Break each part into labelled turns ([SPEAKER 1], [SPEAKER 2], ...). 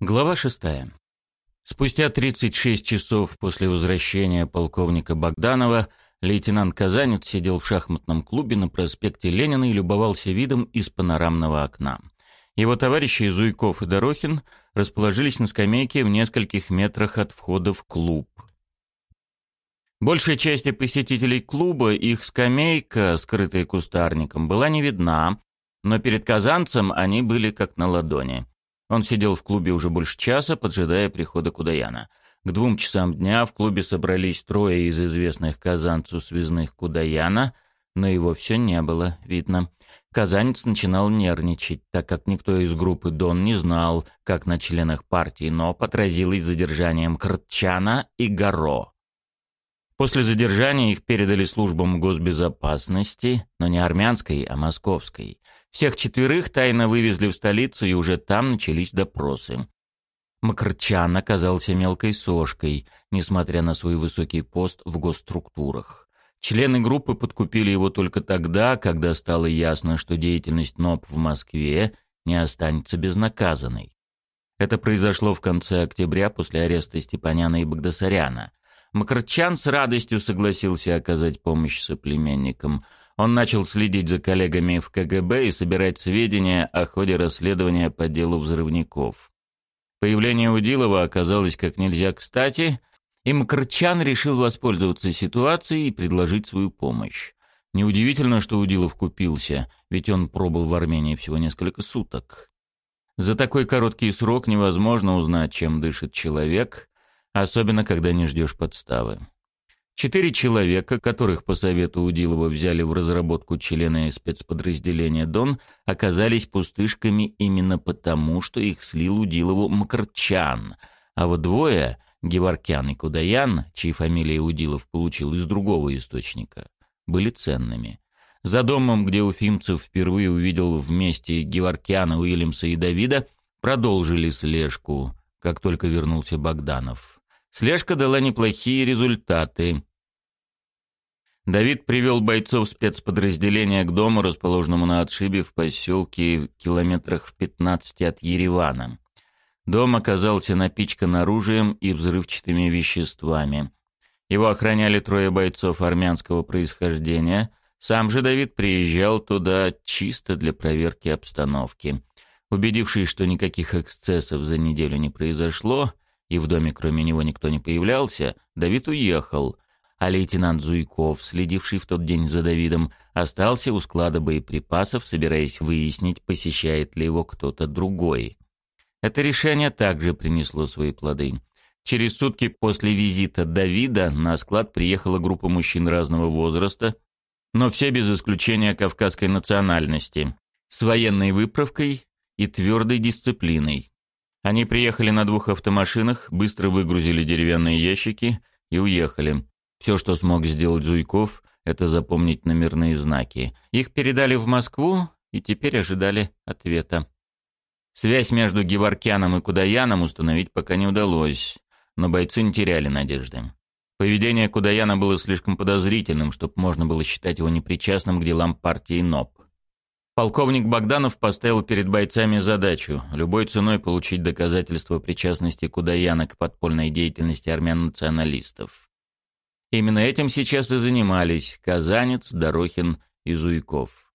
[SPEAKER 1] Глава шестая. Спустя 36 часов после возвращения полковника Богданова лейтенант Казанец сидел в шахматном клубе на проспекте Ленина и любовался видом из панорамного окна. Его товарищи Зуйков и Дорохин расположились на скамейке в нескольких метрах от входа в клуб. Большей части посетителей клуба их скамейка, скрытая кустарником, была не видна, но перед казанцем они были как на ладони. Он сидел в клубе уже больше часа, поджидая прихода Кудаяна. К двум часам дня в клубе собрались трое из известных казанцу связных Кудаяна, но его все не было видно. Казанец начинал нервничать, так как никто из группы Дон не знал, как на членах партии, но отразилось задержанием Кртчана и Горо. После задержания их передали службам госбезопасности, но не армянской, а московской. Всех четверых тайно вывезли в столицу, и уже там начались допросы. Макарчан оказался мелкой сошкой, несмотря на свой высокий пост в госструктурах. Члены группы подкупили его только тогда, когда стало ясно, что деятельность НОП в Москве не останется безнаказанной. Это произошло в конце октября после ареста Степаняна и Багдасаряна. Макарчан с радостью согласился оказать помощь соплеменникам – он начал следить за коллегами в КГБ и собирать сведения о ходе расследования по делу взрывников. Появление Удилова оказалось как нельзя кстати, и Мкрчан решил воспользоваться ситуацией и предложить свою помощь. Неудивительно, что Удилов купился, ведь он пробыл в Армении всего несколько суток. За такой короткий срок невозможно узнать, чем дышит человек, особенно когда не ждешь подставы. Четыре человека, которых по совету Удилова взяли в разработку члены спецподразделения «Дон», оказались пустышками именно потому, что их слил Удилову Мкрчан, а вот двое, Геворкян и Кудаян, чьи фамилии Удилов получил из другого источника, были ценными. За домом, где Уфимцев впервые увидел вместе Геворкяна, Уильямса и Давида, продолжили слежку, как только вернулся Богданов. Слежка дала неплохие результаты. Давид привел бойцов спецподразделения к дому, расположенному на отшибе в поселке километрах в 15 от Еревана. Дом оказался напичкан оружием и взрывчатыми веществами. Его охраняли трое бойцов армянского происхождения. Сам же Давид приезжал туда чисто для проверки обстановки. Убедившись, что никаких эксцессов за неделю не произошло, и в доме кроме него никто не появлялся, Давид уехал, а лейтенант Зуйков, следивший в тот день за Давидом, остался у склада боеприпасов, собираясь выяснить, посещает ли его кто-то другой. Это решение также принесло свои плоды. Через сутки после визита Давида на склад приехала группа мужчин разного возраста, но все без исключения кавказской национальности, с военной выправкой и твердой дисциплиной. Они приехали на двух автомашинах, быстро выгрузили деревянные ящики и уехали. Все, что смог сделать Зуйков, это запомнить номерные знаки. Их передали в Москву и теперь ожидали ответа. Связь между Геворкяном и Кудаяном установить пока не удалось, но бойцы не теряли надежды. Поведение Кудаяна было слишком подозрительным, чтобы можно было считать его непричастным к делам партии НОП. Полковник Богданов поставил перед бойцами задачу любой ценой получить доказательства причастности Кудаяна к подпольной деятельности армян-националистов. Именно этим сейчас и занимались Казанец, Дорохин и Зуйков.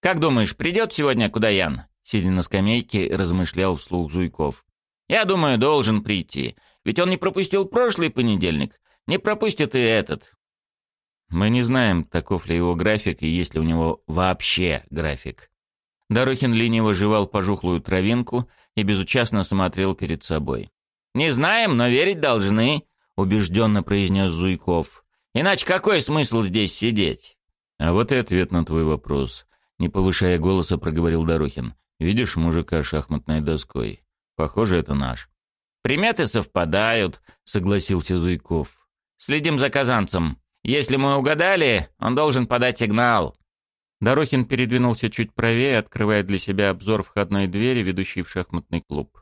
[SPEAKER 1] «Как думаешь, придет сегодня Кудаян?» Сидя на скамейке, размышлял вслух Зуйков. «Я думаю, должен прийти. Ведь он не пропустил прошлый понедельник. Не пропустит и этот. Мы не знаем, таков ли его график и есть ли у него вообще график. Дорохин лениво жевал пожухлую травинку и безучастно смотрел перед собой. «Не знаем, но верить должны», — убежденно произнес Зуйков. «Иначе какой смысл здесь сидеть?» «А вот и ответ на твой вопрос», — не повышая голоса, проговорил Дорохин. «Видишь мужика шахматной доской? Похоже, это наш». «Приметы совпадают», — согласился Зуйков. «Следим за казанцем. Если мы угадали, он должен подать сигнал». Дорохин передвинулся чуть правее, открывая для себя обзор входной двери, ведущей в шахматный клуб.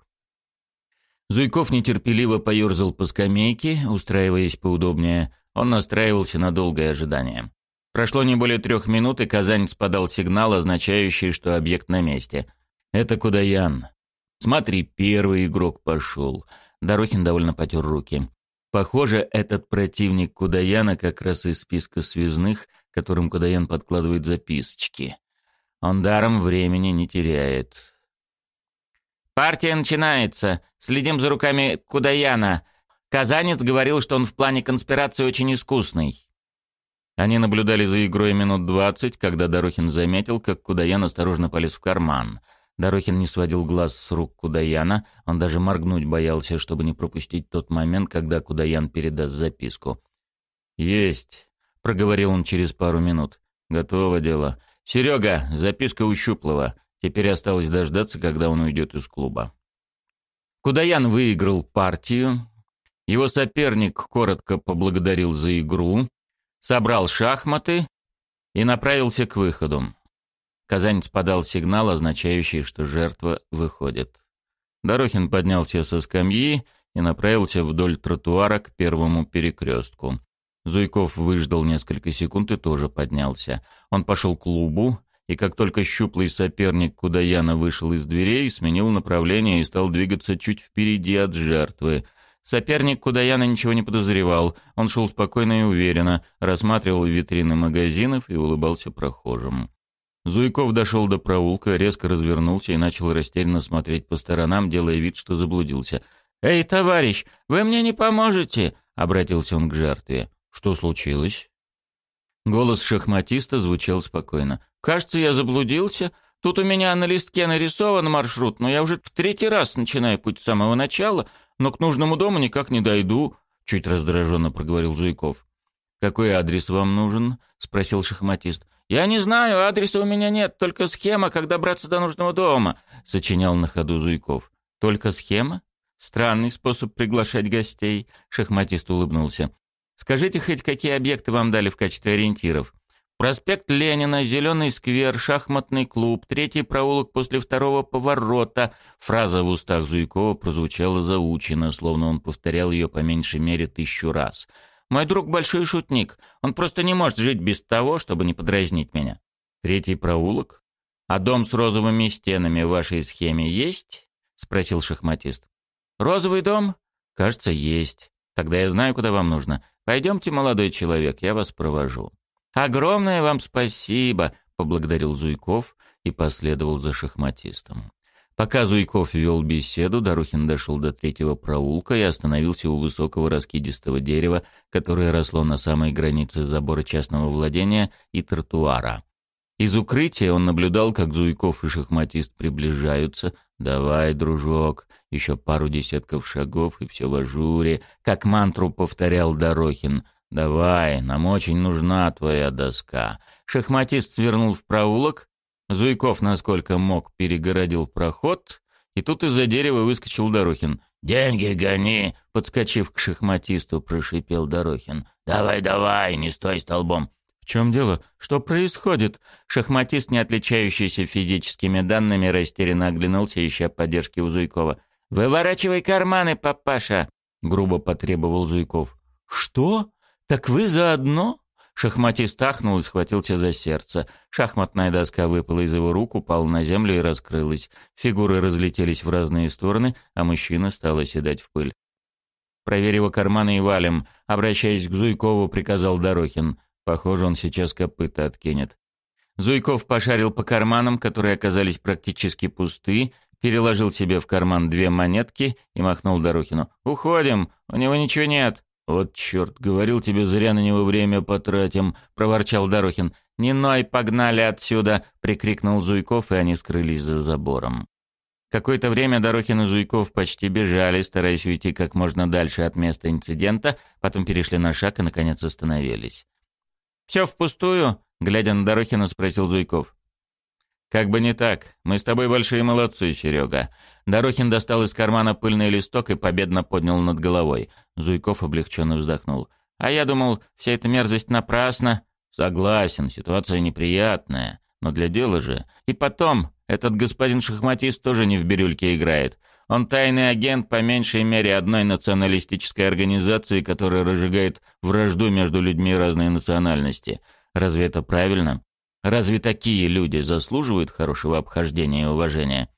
[SPEAKER 1] Зуйков нетерпеливо поерзал по скамейке, устраиваясь поудобнее. Он настраивался на долгое ожидание. Прошло не более трех минут, и Казанец подал сигнал, означающий, что объект на месте. «Это Кудаян». Смотри, первый игрок пошел. Дорохин довольно потер руки. Похоже, этот противник Кудаяна как раз из списка связных, которым Кудаян подкладывает записочки. Он даром времени не теряет. «Партия начинается. Следим за руками Кудаяна. Казанец говорил, что он в плане конспирации очень искусный». Они наблюдали за игрой минут двадцать, когда Дорохин заметил, как Кудаян осторожно полез в карман — Дорохин не сводил глаз с рук Кудаяна, он даже моргнуть боялся, чтобы не пропустить тот момент, когда Кудаян передаст записку. «Есть», — проговорил он через пару минут. «Готово дело. Серега, записка у Щуплова. Теперь осталось дождаться, когда он уйдет из клуба». Кудаян выиграл партию. Его соперник коротко поблагодарил за игру, собрал шахматы и направился к выходу. Казанец подал сигнал, означающий, что жертва выходит. Дорохин поднялся со скамьи и направился вдоль тротуара к первому перекрестку. Зуйков выждал несколько секунд и тоже поднялся. Он пошел к клубу, и как только щуплый соперник Кудаяна вышел из дверей, сменил направление и стал двигаться чуть впереди от жертвы. Соперник Кудаяна ничего не подозревал. Он шел спокойно и уверенно, рассматривал витрины магазинов и улыбался прохожим. Зуйков дошел до проулка, резко развернулся и начал растерянно смотреть по сторонам, делая вид, что заблудился. «Эй, товарищ, вы мне не поможете?» — обратился он к жертве. «Что случилось?» Голос шахматиста звучал спокойно. «Кажется, я заблудился. Тут у меня на листке нарисован маршрут, но я уже в третий раз начинаю путь с самого начала, но к нужному дому никак не дойду», — чуть раздраженно проговорил Зуйков. «Какой адрес вам нужен?» — спросил шахматист. «Я не знаю, адреса у меня нет, только схема, как добраться до нужного дома», — сочинял на ходу Зуйков. «Только схема? Странный способ приглашать гостей», — шахматист улыбнулся. «Скажите хоть, какие объекты вам дали в качестве ориентиров?» Проспект Ленина, Зеленый сквер, шахматный клуб, третий проулок после второго поворота. Фраза в устах Зуйкова прозвучала заучено, словно он повторял ее по меньшей мере тысячу раз — мой друг большой шутник. Он просто не может жить без того, чтобы не подразнить меня. Третий проулок? А дом с розовыми стенами в вашей схеме есть? Спросил шахматист. Розовый дом? Кажется, есть. Тогда я знаю, куда вам нужно. Пойдемте, молодой человек, я вас провожу. Огромное вам спасибо, поблагодарил Зуйков и последовал за шахматистом. Пока Зуйков вел беседу, Дорохин дошел до третьего проулка и остановился у высокого раскидистого дерева, которое росло на самой границе забора частного владения и тротуара. Из укрытия он наблюдал, как Зуйков и шахматист приближаются. «Давай, дружок, еще пару десятков шагов, и все в ажуре», как мантру повторял Дорохин. «Давай, нам очень нужна твоя доска». Шахматист свернул в проулок, Зуйков, насколько мог, перегородил проход, и тут из-за дерева выскочил Дорохин. «Деньги гони!» — подскочив к шахматисту, прошипел Дорохин. «Давай, давай, не стой столбом!» «В чем дело? Что происходит?» Шахматист, не отличающийся физическими данными, растерянно оглянулся, ища поддержки у Зуйкова. «Выворачивай карманы, папаша!» — грубо потребовал Зуйков. «Что? Так вы заодно?» Шахматист ахнул и схватился за сердце. Шахматная доска выпала из его рук, упала на землю и раскрылась. Фигуры разлетелись в разные стороны, а мужчина стал оседать в пыль. «Проверь его карманы и валим», — обращаясь к Зуйкову, приказал Дорохин. Похоже, он сейчас копыта откинет. Зуйков пошарил по карманам, которые оказались практически пусты, переложил себе в карман две монетки и махнул Дорохину. «Уходим, у него ничего нет». «Вот черт, говорил тебе, зря на него время потратим», — проворчал Дорохин. «Не ной, погнали отсюда!» — прикрикнул Зуйков, и они скрылись за забором. Какое-то время Дорохин и Зуйков почти бежали, стараясь уйти как можно дальше от места инцидента, потом перешли на шаг и, наконец, остановились. «Все впустую?» — глядя на Дорохина, спросил Зуйков. «Как бы не так. Мы с тобой большие молодцы, Серега». Дорохин достал из кармана пыльный листок и победно поднял над головой. Зуйков облегченно вздохнул. «А я думал, вся эта мерзость напрасна». «Согласен, ситуация неприятная. Но для дела же. И потом, этот господин шахматист тоже не в бирюльке играет. Он тайный агент по меньшей мере одной националистической организации, которая разжигает вражду между людьми разной национальности. Разве это правильно?» Разве такие люди заслуживают хорошего обхождения и уважения?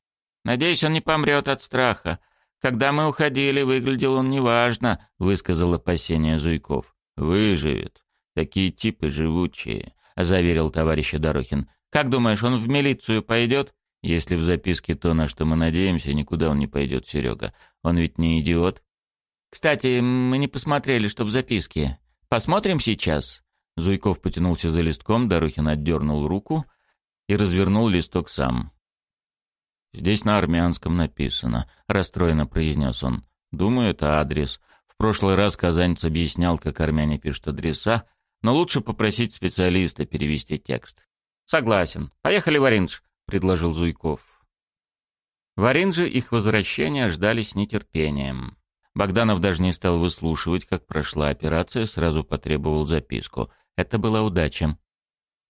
[SPEAKER 1] Надеюсь, он не помрет от страха. Когда мы уходили, выглядел он неважно», — высказал опасение Зуйков. «Выживет. Такие типы живучие», — заверил товарищ Дорохин. «Как думаешь, он в милицию пойдет?» «Если в записке то, на что мы надеемся, никуда он не пойдет, Серега. Он ведь не идиот». «Кстати, мы не посмотрели, что в записке. Посмотрим сейчас?» Зуйков потянулся за листком, Дорохин отдернул руку и развернул листок сам. «Здесь на армянском написано», — расстроенно произнес он. «Думаю, это адрес. В прошлый раз казанец объяснял, как армяне пишут адреса, но лучше попросить специалиста перевести текст». «Согласен. Поехали в Ориндж», — предложил Зуйков. В Ориндже их возвращения ждали с нетерпением. Богданов даже не стал выслушивать, как прошла операция, сразу потребовал записку. Это была удача.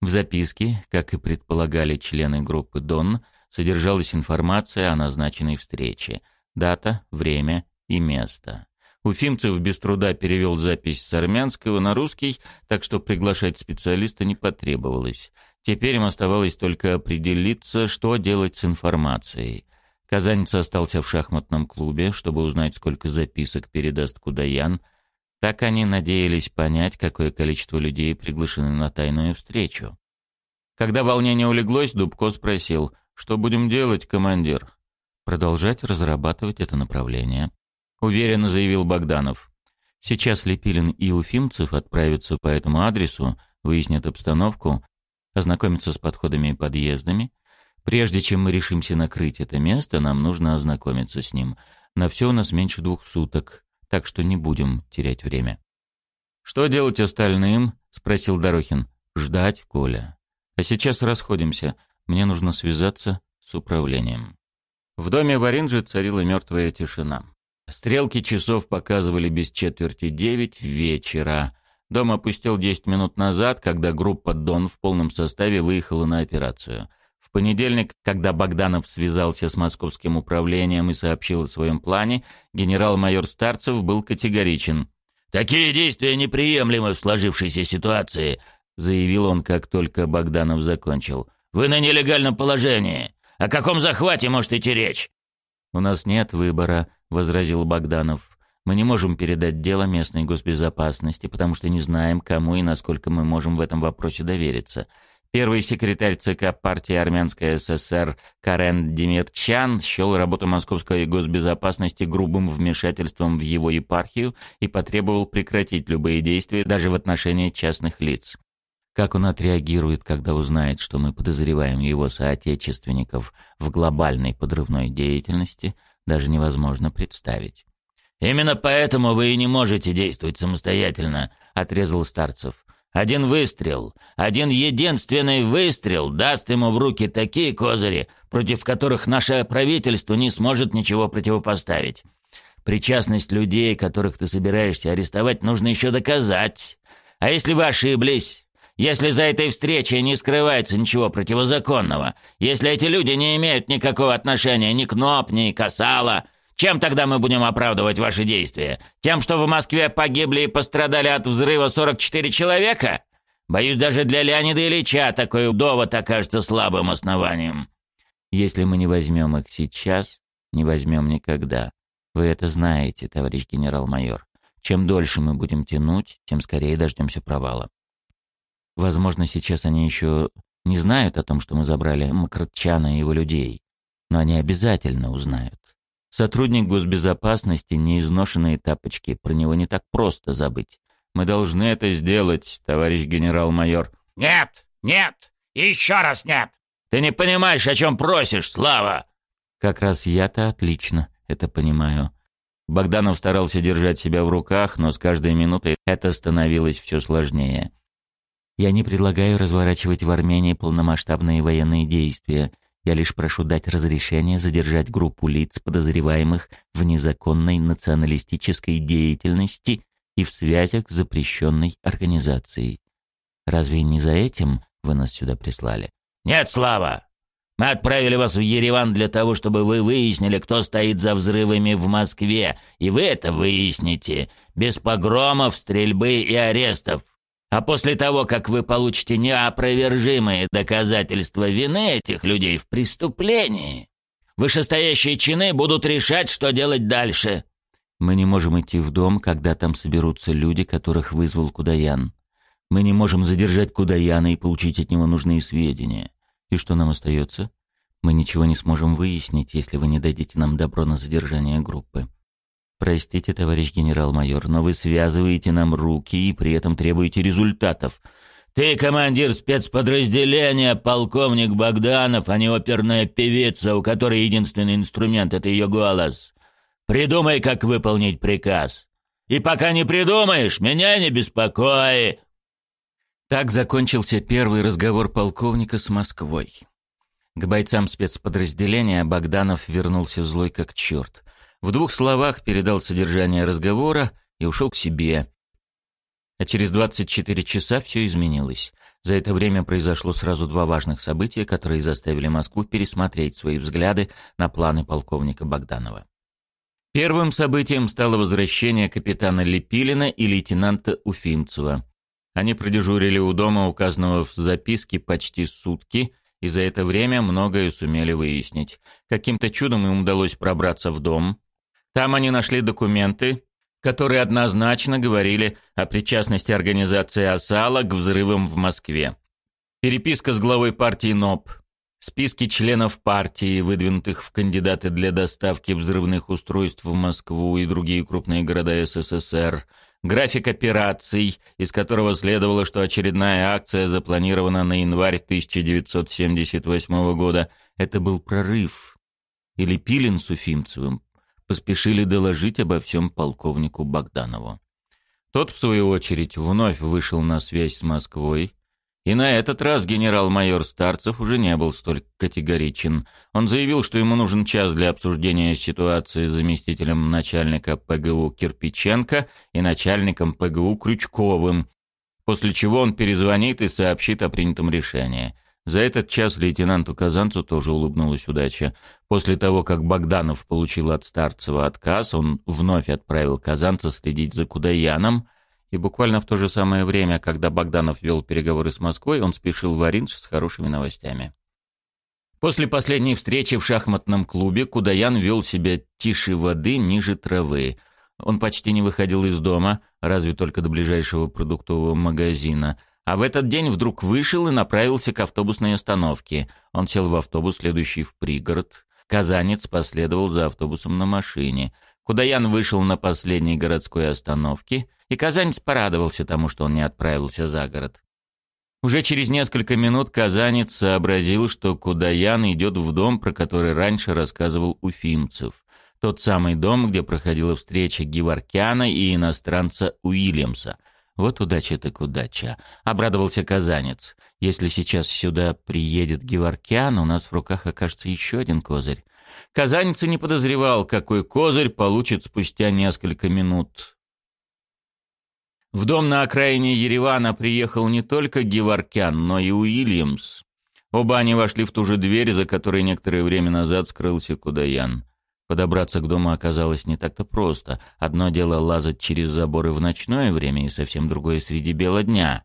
[SPEAKER 1] В записке, как и предполагали члены группы «Дон», содержалась информация о назначенной встрече. Дата, время и место. Уфимцев без труда перевел запись с армянского на русский, так что приглашать специалиста не потребовалось. Теперь им оставалось только определиться, что делать с информацией. Казанец остался в шахматном клубе, чтобы узнать, сколько записок передаст Кудаян. Так они надеялись понять, какое количество людей приглашены на тайную встречу. Когда волнение улеглось, Дубко спросил, что будем делать, командир? Продолжать разрабатывать это направление. Уверенно заявил Богданов. Сейчас Лепилин и Уфимцев отправятся по этому адресу, выяснят обстановку, ознакомятся с подходами и подъездами. Прежде чем мы решимся накрыть это место, нам нужно ознакомиться с ним. На все у нас меньше двух суток, так что не будем терять время. «Что делать остальным?» — спросил Дорохин. «Ждать, Коля. А сейчас расходимся. Мне нужно связаться с управлением. В доме Варинджи царила мертвая тишина. Стрелки часов показывали без четверти девять вечера. Дом опустил десять минут назад, когда группа «Дон» в полном составе выехала на операцию. В понедельник, когда Богданов связался с московским управлением и сообщил о своем плане, генерал-майор Старцев был категоричен.
[SPEAKER 2] «Такие действия неприемлемы в сложившейся ситуации», — заявил он, как только Богданов закончил. Вы на нелегальном положении. О каком захвате может идти речь?»
[SPEAKER 1] «У нас нет выбора», — возразил Богданов. «Мы не можем передать дело местной госбезопасности, потому что не знаем, кому и насколько мы можем в этом вопросе довериться. Первый секретарь ЦК партии Армянской ССР Карен Демирчан счел работу московской госбезопасности грубым вмешательством в его епархию и потребовал прекратить любые действия даже в отношении частных лиц. Как он отреагирует, когда узнает, что мы подозреваем его соотечественников в глобальной подрывной деятельности, даже невозможно представить.
[SPEAKER 2] «Именно поэтому вы и не можете действовать самостоятельно», — отрезал Старцев. «Один выстрел, один единственный выстрел даст ему в руки такие козыри, против которых наше правительство не сможет ничего противопоставить. Причастность людей, которых ты собираешься арестовать, нужно еще доказать. А если вы ошиблись, если за этой встречей не скрывается ничего противозаконного, если эти люди не имеют никакого отношения ни к НОП, ни к Асала, чем тогда мы будем оправдывать ваши действия? Тем, что в Москве погибли и пострадали от взрыва 44 человека? Боюсь, даже для Леонида Ильича такой довод окажется слабым основанием.
[SPEAKER 1] Если мы не возьмем их сейчас, не возьмем никогда. Вы это знаете, товарищ генерал-майор. Чем дольше мы будем тянуть, тем скорее дождемся провала. Возможно, сейчас они еще не знают о том, что мы забрали Макротчана и его людей, но они обязательно узнают. Сотрудник госбезопасности, неизношенные тапочки, про него не так просто забыть. Мы должны это сделать, товарищ генерал-майор.
[SPEAKER 2] Нет, нет, еще раз нет. Ты не понимаешь, о чем просишь, Слава.
[SPEAKER 1] Как раз я-то отлично это понимаю. Богданов старался держать себя в руках, но с каждой минутой это становилось все сложнее. Я не предлагаю разворачивать в Армении полномасштабные военные действия. Я лишь прошу дать разрешение задержать группу лиц, подозреваемых в незаконной националистической деятельности и в связях с запрещенной организацией. Разве не за этим вы нас сюда прислали?
[SPEAKER 2] Нет, Слава! Мы отправили вас в Ереван для того, чтобы вы выяснили, кто стоит за взрывами в Москве, и вы это выясните, без погромов, стрельбы и арестов. А после того, как вы получите неопровержимые доказательства вины этих людей в преступлении, Вышестоящие чины будут решать, что делать дальше».
[SPEAKER 1] «Мы не можем идти в дом, когда там соберутся люди, которых вызвал Кудаян. Мы не можем задержать Кудаяна и получить от него нужные сведения. И что нам остается? Мы ничего не сможем выяснить, если вы не дадите нам добро на задержание группы. Простите, товарищ генерал-майор, но вы связываете нам руки и при этом требуете результатов.
[SPEAKER 2] Ты командир спецподразделения, полковник Богданов, а не оперная певица, у которой единственный инструмент — это ее голос. Придумай, как выполнить приказ. И пока не придумаешь, меня не беспокой.
[SPEAKER 1] Так закончился первый разговор полковника с Москвой. К бойцам спецподразделения Богданов вернулся злой как черт. В двух словах передал содержание разговора и ушел к себе. А через 24 часа все изменилось. За это время произошло сразу два важных события, которые заставили Москву пересмотреть свои взгляды на планы полковника Богданова. Первым событием стало возвращение капитана Лепилина и лейтенанта Уфимцева. Они продежурили у дома, указанного в записке, почти сутки, и за это время многое сумели выяснить. Каким-то чудом им удалось пробраться в дом, там они нашли документы, которые однозначно говорили о причастности организации «Осала» к взрывам в Москве. Переписка с главой партии НОП, списки членов партии, выдвинутых в кандидаты для доставки взрывных устройств в Москву и другие крупные города СССР, график операций, из которого следовало, что очередная акция запланирована на январь 1978 года. Это был прорыв. Или Пилин с Уфимцевым поспешили доложить обо всем полковнику Богданову. Тот, в свою очередь, вновь вышел на связь с Москвой, и на этот раз генерал-майор Старцев уже не был столь категоричен. Он заявил, что ему нужен час для обсуждения ситуации с заместителем начальника ПГУ Кирпиченко и начальником ПГУ Крючковым, после чего он перезвонит и сообщит о принятом решении. За этот час лейтенанту Казанцу тоже улыбнулась удача. После того, как Богданов получил от Старцева отказ, он вновь отправил Казанца следить за Кудаяном, и буквально в то же самое время, когда Богданов вел переговоры с Москвой, он спешил в Оринж с хорошими новостями. После последней встречи в шахматном клубе Кудаян вел себя тише воды, ниже травы. Он почти не выходил из дома, разве только до ближайшего продуктового магазина – а в этот день вдруг вышел и направился к автобусной остановке. Он сел в автобус, следующий в пригород. Казанец последовал за автобусом на машине. Кудаян вышел на последней городской остановке, и Казанец порадовался тому, что он не отправился за город. Уже через несколько минут Казанец сообразил, что Кудаян идет в дом, про который раньше рассказывал Уфимцев. Тот самый дом, где проходила встреча Геворкяна и иностранца Уильямса — вот удача так удача. Обрадовался казанец. Если сейчас сюда приедет Геворкян, у нас в руках окажется еще один козырь. Казанец не подозревал, какой козырь получит спустя несколько минут. В дом на окраине Еревана приехал не только Геворкян, но и Уильямс. Оба они вошли в ту же дверь, за которой некоторое время назад скрылся Кудаян. Подобраться к дому оказалось не так-то просто. Одно дело лазать через заборы в ночное время и совсем другое среди бела дня.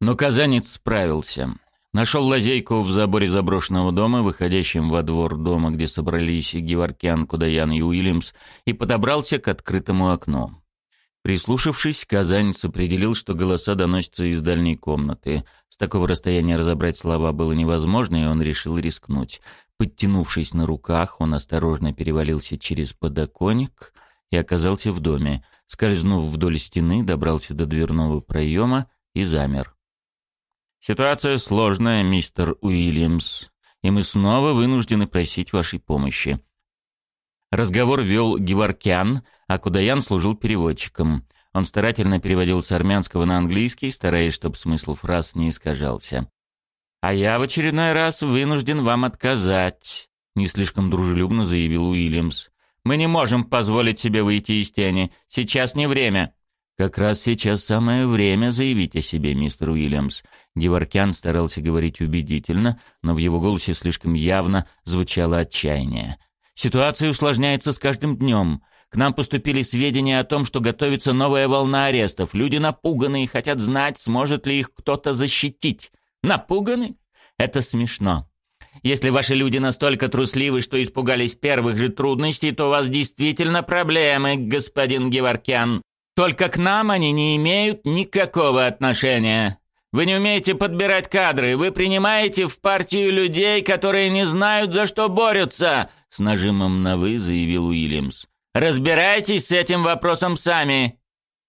[SPEAKER 1] Но казанец справился. Нашел лазейку в заборе заброшенного дома, выходящем во двор дома, где собрались Геворкян, Кудаян и Уильямс, и подобрался к открытому окну. Прислушавшись, казанец определил, что голоса доносятся из дальней комнаты. С такого расстояния разобрать слова было невозможно, и он решил рискнуть. Подтянувшись на руках, он осторожно перевалился через подоконник и оказался в доме. Скользнув вдоль стены, добрался до дверного проема и замер. «Ситуация сложная, мистер Уильямс, и мы снова вынуждены просить вашей помощи». Разговор вел Геворкян, а Кудаян служил переводчиком. Он старательно переводил с армянского на английский, стараясь, чтобы смысл фраз не искажался. «А я в очередной раз вынужден вам отказать», — не слишком дружелюбно заявил Уильямс. «Мы не можем позволить себе выйти из тени. Сейчас не время». «Как раз сейчас самое время заявить о себе, мистер Уильямс». Геворкян старался говорить убедительно, но в его голосе слишком явно звучало отчаяние. «Ситуация усложняется с каждым днем. К нам поступили сведения о том, что готовится новая волна арестов. Люди напуганы и хотят знать, сможет ли их кто-то защитить. Напуганы? Это смешно.
[SPEAKER 2] Если ваши люди настолько трусливы, что испугались первых же трудностей, то у вас действительно проблемы, господин Геворкян. Только к нам они не имеют никакого отношения. Вы не умеете подбирать кадры, вы принимаете в партию людей, которые не знают, за что борются, с нажимом на «вы» заявил Уильямс. Разбирайтесь с этим вопросом сами.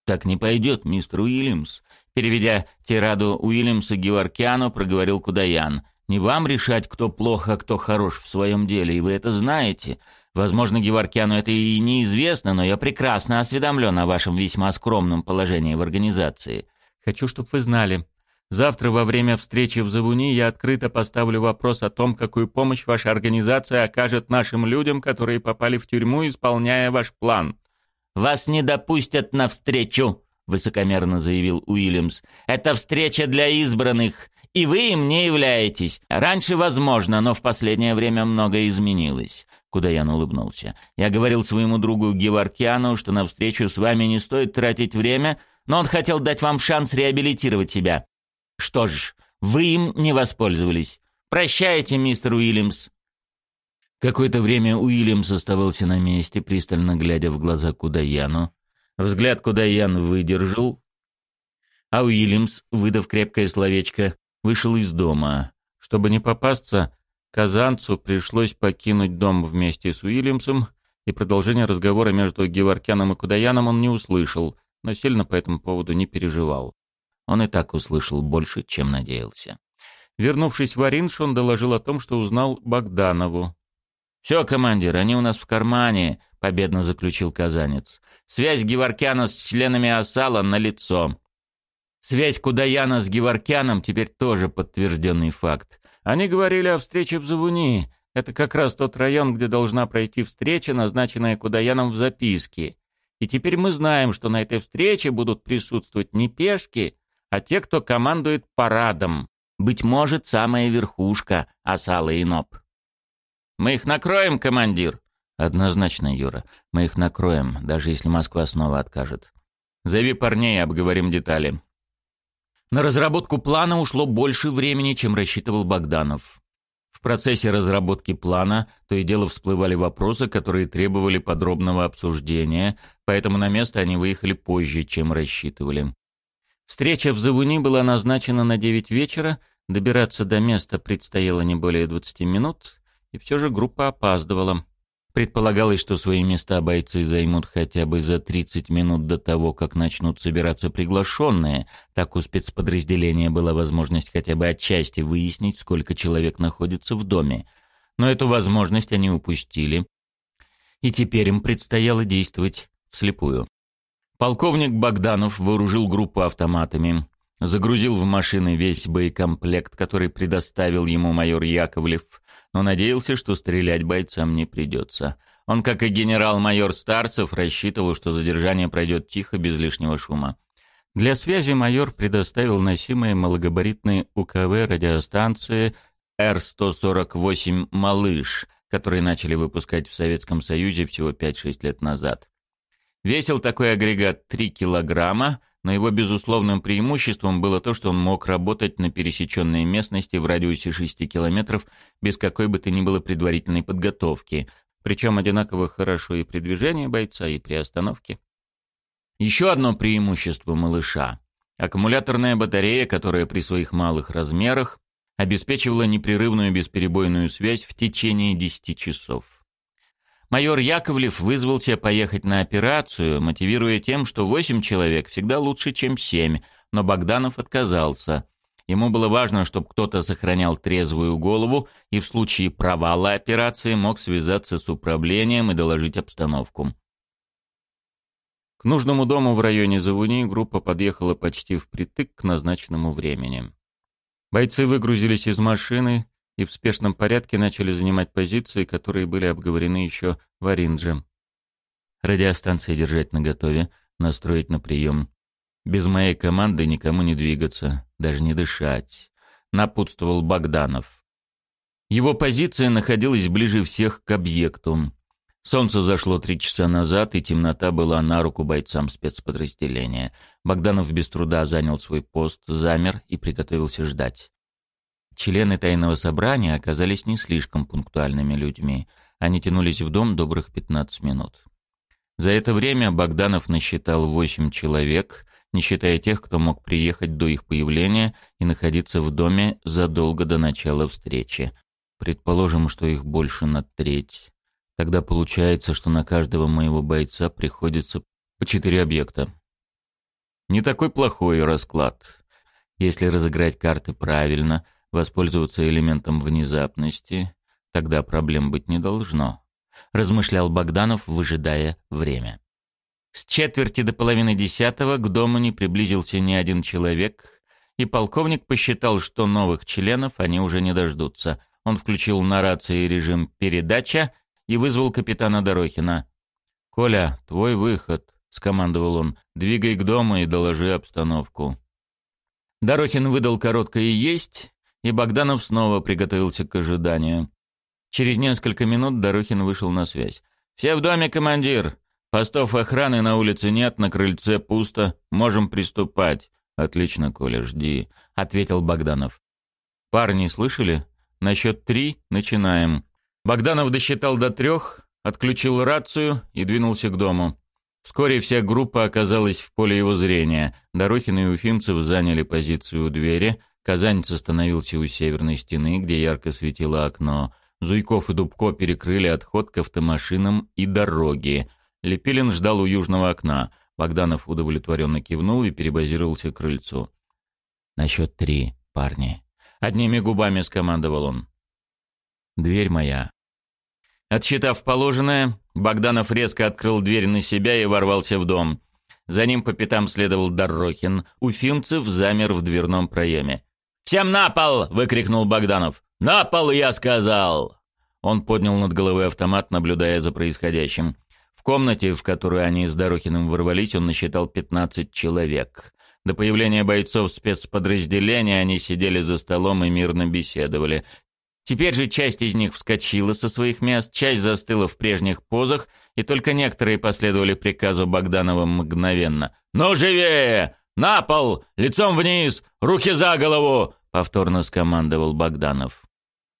[SPEAKER 2] Так не пойдет, мистер Уильямс. Переведя тираду Уильямса Геворкяну, проговорил Кудаян. Не вам решать, кто плох, а кто хорош в своем деле, и вы это знаете. Возможно, Геворкяну это и неизвестно, но я прекрасно осведомлен о вашем весьма скромном положении в организации. Хочу, чтобы вы знали. Завтра во время встречи в Завуни я открыто поставлю вопрос о том, какую помощь ваша организация окажет нашим людям, которые попали в тюрьму, исполняя ваш план. «Вас не допустят на встречу», — высокомерно заявил Уильямс. «Это встреча для избранных, и вы им не являетесь. Раньше возможно, но в последнее время многое изменилось. Куда я улыбнулся. Я говорил своему другу Геворкиану, что на встречу с вами не стоит тратить время, но он хотел дать вам шанс реабилитировать себя. Что ж, вы им не воспользовались. Прощайте, мистер Уильямс. Какое-то время Уильямс оставался на месте, пристально глядя в глаза Кудаяну. Взгляд Кудаян выдержал, а Уильямс, выдав крепкое словечко, вышел из дома. Чтобы не попасться, казанцу пришлось покинуть дом вместе с Уильямсом, и продолжение разговора между Геворкяном и Кудаяном он не услышал, но сильно по этому поводу не переживал. Он и так услышал больше, чем надеялся. Вернувшись в Оринш, он доложил о том, что узнал Богданову. «Все, командир, они у нас в кармане», — победно заключил казанец. «Связь Геворкяна с членами Осала налицо. Связь Кудаяна с Геворкяном теперь тоже подтвержденный факт. Они говорили о встрече в Завуни. Это как раз тот район, где должна пройти встреча, назначенная Кудаяном в записке. И теперь мы знаем, что на этой встрече будут присутствовать не пешки, а те, кто командует парадом. Быть может, самая верхушка Асала и Ноп. «Мы их накроем, командир?» «Однозначно, Юра. Мы их накроем, даже если Москва снова откажет. Зови парней, обговорим детали». На разработку плана ушло больше времени, чем рассчитывал Богданов. В процессе разработки плана то и дело всплывали вопросы, которые требовали подробного обсуждения, поэтому на место они выехали позже, чем рассчитывали. Встреча в Завуни была назначена на 9 вечера, добираться до места предстояло не более 20 минут, и все же группа опаздывала. Предполагалось, что свои места бойцы займут хотя бы за 30 минут до того, как начнут собираться приглашенные. Так у спецподразделения была возможность хотя бы отчасти выяснить, сколько человек находится в доме. Но эту возможность они упустили. И теперь им предстояло действовать вслепую. Полковник Богданов вооружил группу автоматами, загрузил в машины весь боекомплект, который предоставил ему майор Яковлев, но надеялся, что стрелять бойцам не придется. Он, как и генерал-майор Старцев, рассчитывал, что задержание пройдет тихо, без лишнего шума. Для связи майор предоставил носимые малогабаритные УКВ радиостанции Р-148 «Малыш», которые начали выпускать в Советском Союзе всего 5-6 лет назад. Весил такой агрегат 3 килограмма, но его безусловным преимуществом было то, что он мог работать на пересеченной местности в радиусе 6 километров без какой бы то ни было предварительной подготовки, причем одинаково хорошо и при движении бойца, и при остановке. Еще одно преимущество «малыша» — аккумуляторная батарея, которая при своих малых размерах обеспечивала непрерывную бесперебойную связь в течение 10 часов. Майор Яковлев вызвался поехать на операцию, мотивируя тем, что восемь человек всегда лучше, чем семь, но Богданов отказался. Ему было важно, чтобы кто-то сохранял трезвую голову и в случае провала операции мог связаться с управлением и доложить обстановку. К нужному дому в районе Завуни группа подъехала почти впритык к назначенному времени. Бойцы выгрузились из машины, и в спешном порядке начали занимать позиции, которые были обговорены еще в Оринже. Радиостанции держать наготове, настроить на прием. Без моей команды никому не двигаться, даже не дышать, напутствовал Богданов. Его позиция находилась ближе всех к объекту. Солнце зашло три часа назад, и темнота была на руку бойцам спецподразделения. Богданов без труда занял свой пост, замер и приготовился ждать.
[SPEAKER 1] Члены тайного собрания оказались не слишком пунктуальными людьми. Они тянулись в дом добрых 15 минут. За это время Богданов насчитал 8 человек, не считая тех, кто мог приехать до их появления и находиться в доме задолго до начала встречи. Предположим, что их больше на треть. Тогда получается, что на каждого моего бойца приходится по четыре объекта. Не такой плохой расклад. Если разыграть карты правильно, воспользоваться элементом внезапности, тогда проблем быть не должно. Размышлял Богданов, выжидая время. С четверти до половины десятого к дому не приблизился ни один человек, и полковник посчитал, что новых членов они уже не дождутся. Он включил на рации режим «передача» и вызвал капитана Дорохина. «Коля, твой выход», — скомандовал он. «Двигай к дому и доложи обстановку». Дорохин выдал короткое «есть», и Богданов снова приготовился к ожиданию. Через несколько минут Дорохин вышел на связь. «Все в доме, командир! Постов охраны на улице нет, на крыльце пусто. Можем приступать». «Отлично, Коля, жди», — ответил Богданов. «Парни, слышали? На счет три начинаем». Богданов досчитал до трех, отключил рацию и двинулся к дому. Вскоре вся группа оказалась в поле его зрения. Дорохин и Уфимцев заняли позицию у двери. Казанец остановился у северной стены, где ярко светило окно. Зуйков и Дубко перекрыли отход к автомашинам и дороге. Лепилин ждал у южного окна. Богданов удовлетворенно кивнул и перебазировался к крыльцу. «На счет три, парни». Одними губами скомандовал он. «Дверь моя, Отсчитав положенное, Богданов резко открыл дверь на себя и ворвался в дом. За ним по пятам следовал Дорохин. Уфимцев замер в дверном проеме. «Всем на пол!» — выкрикнул Богданов. «На пол, я сказал!» Он поднял над головой автомат, наблюдая за происходящим. В комнате, в которую они с Дорохиным ворвались, он насчитал 15 человек. До появления бойцов спецподразделения они сидели за столом и мирно беседовали. Теперь же часть из них вскочила со своих мест, часть застыла в прежних позах, и только некоторые последовали приказу Богданова мгновенно. «Ну, живее! На пол! Лицом вниз! Руки за голову!» — повторно скомандовал Богданов.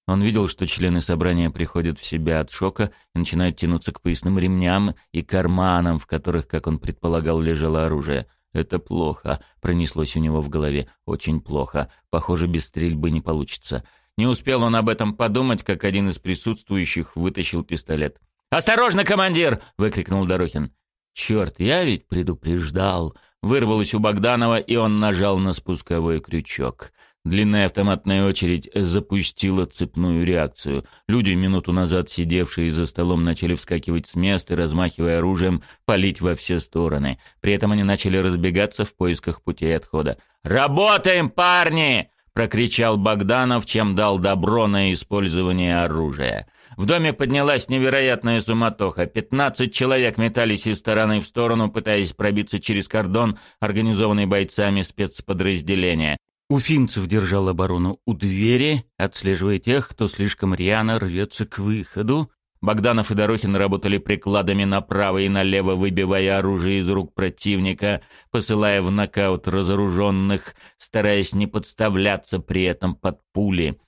[SPEAKER 1] Он видел, что члены собрания приходят в себя от шока и начинают тянуться к поясным ремням и карманам, в которых, как он предполагал, лежало оружие. «Это плохо», — пронеслось у него в голове. «Очень плохо. Похоже, без стрельбы не получится». Не успел он об этом подумать, как один из присутствующих вытащил пистолет. «Осторожно, командир!» — выкрикнул Дорохин. «Черт, я ведь предупреждал!» Вырвалось у Богданова, и он нажал на спусковой крючок. Длинная автоматная очередь запустила цепную реакцию. Люди, минуту назад сидевшие за столом, начали вскакивать с места размахивая оружием, палить во все стороны. При этом они начали разбегаться в поисках путей отхода. «Работаем, парни!» прокричал Богданов, чем дал добро на использование оружия. В доме поднялась невероятная суматоха. Пятнадцать человек метались из стороны в сторону, пытаясь пробиться через кордон, организованный бойцами спецподразделения. Уфимцев держал оборону у двери, отслеживая тех, кто слишком рьяно рвется к выходу, Богданов и Дорохин работали прикладами направо и налево, выбивая оружие из рук противника, посылая в нокаут разоруженных, стараясь не подставляться при этом под пули.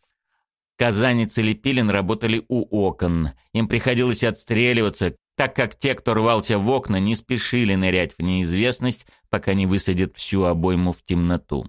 [SPEAKER 1] Казанец и Лепилин работали у окон. Им приходилось отстреливаться, так как те, кто рвался в окна, не спешили нырять в неизвестность, пока не высадят всю обойму в темноту.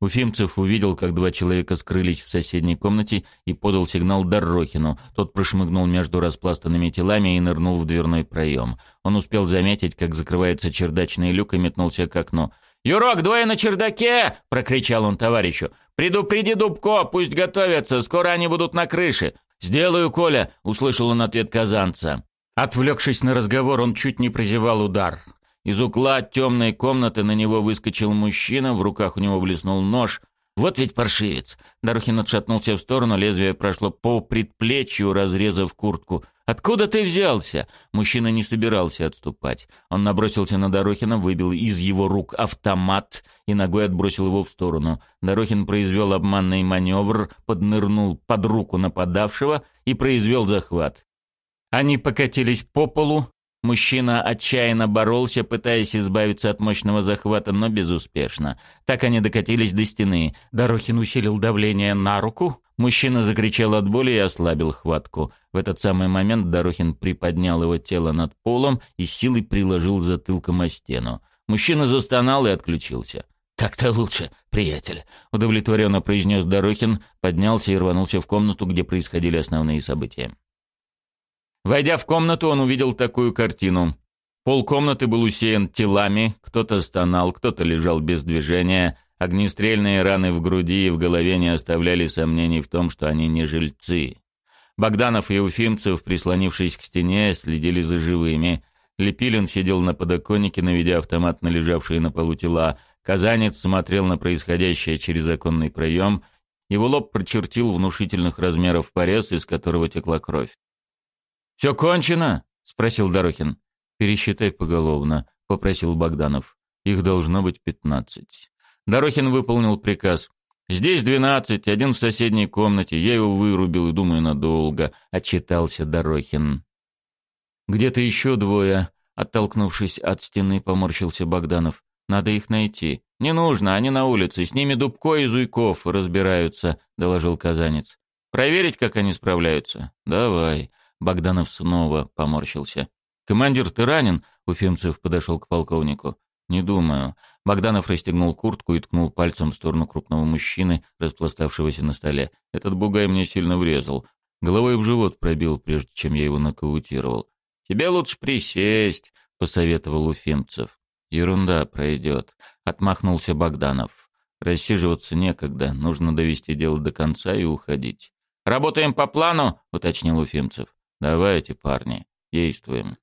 [SPEAKER 1] Уфимцев увидел, как два человека скрылись в соседней комнате и подал сигнал Дорохину. Тот прошмыгнул между распластанными телами и нырнул в дверной проем. Он успел заметить, как закрывается чердачный люк и метнулся к окну. «Юрок, двое на чердаке!» — прокричал он товарищу. «Предупреди Дубко, пусть готовятся, скоро они будут на крыше». «Сделаю, Коля!» — услышал он ответ казанца. Отвлекшись на разговор, он чуть не прозевал удар. Из угла темной комнаты на него выскочил мужчина, в руках у него блеснул нож. Вот ведь паршивец. Дорохин отшатнулся в сторону, лезвие прошло по предплечью, разрезав куртку. «Откуда ты взялся?» Мужчина не собирался отступать. Он набросился на Дорохина, выбил из его рук автомат и ногой отбросил его в сторону. Дорохин произвел обманный маневр, поднырнул под руку нападавшего и произвел захват. Они покатились по полу, Мужчина отчаянно боролся, пытаясь избавиться от мощного захвата, но безуспешно. Так они докатились до стены. Дорохин усилил давление на руку. Мужчина закричал от боли и ослабил хватку. В этот самый момент Дорохин приподнял его тело над полом и силой приложил затылком о стену. Мужчина застонал и отключился. «Так-то лучше, приятель», — удовлетворенно произнес Дорохин, поднялся и рванулся в комнату, где происходили основные события. Войдя в комнату, он увидел такую картину. Пол комнаты был усеян телами, кто-то стонал, кто-то лежал без движения. Огнестрельные раны в груди и в голове не оставляли сомнений в том, что они не жильцы. Богданов и Уфимцев, прислонившись к стене, следили за живыми. Лепилин сидел на подоконнике, наведя автомат на лежавшие на полу тела. Казанец смотрел на происходящее через оконный проем. Его лоб прочертил внушительных размеров порез, из которого текла кровь. «Все кончено?» — спросил Дорохин. «Пересчитай поголовно», — попросил Богданов. «Их должно быть пятнадцать». Дорохин выполнил приказ. «Здесь двенадцать, один в соседней комнате. Я его вырубил и думаю надолго», — отчитался Дорохин. «Где-то еще двое», — оттолкнувшись от стены, поморщился Богданов. «Надо их найти». «Не нужно, они на улице. С ними Дубко и Зуйков разбираются», — доложил Казанец. «Проверить, как они справляются?» «Давай». Богданов снова поморщился. «Командир, ты ранен?» — Уфимцев подошел к полковнику. «Не думаю». Богданов расстегнул куртку и ткнул пальцем в сторону крупного мужчины, распластавшегося на столе. «Этот бугай мне сильно врезал. Головой в живот пробил, прежде чем я его нокаутировал. «Тебе лучше присесть», — посоветовал Уфимцев. «Ерунда пройдет», — отмахнулся Богданов. «Рассиживаться некогда, нужно довести дело до конца и уходить». «Работаем по плану?» — уточнил Уфимцев. Давайте, парни, действуем.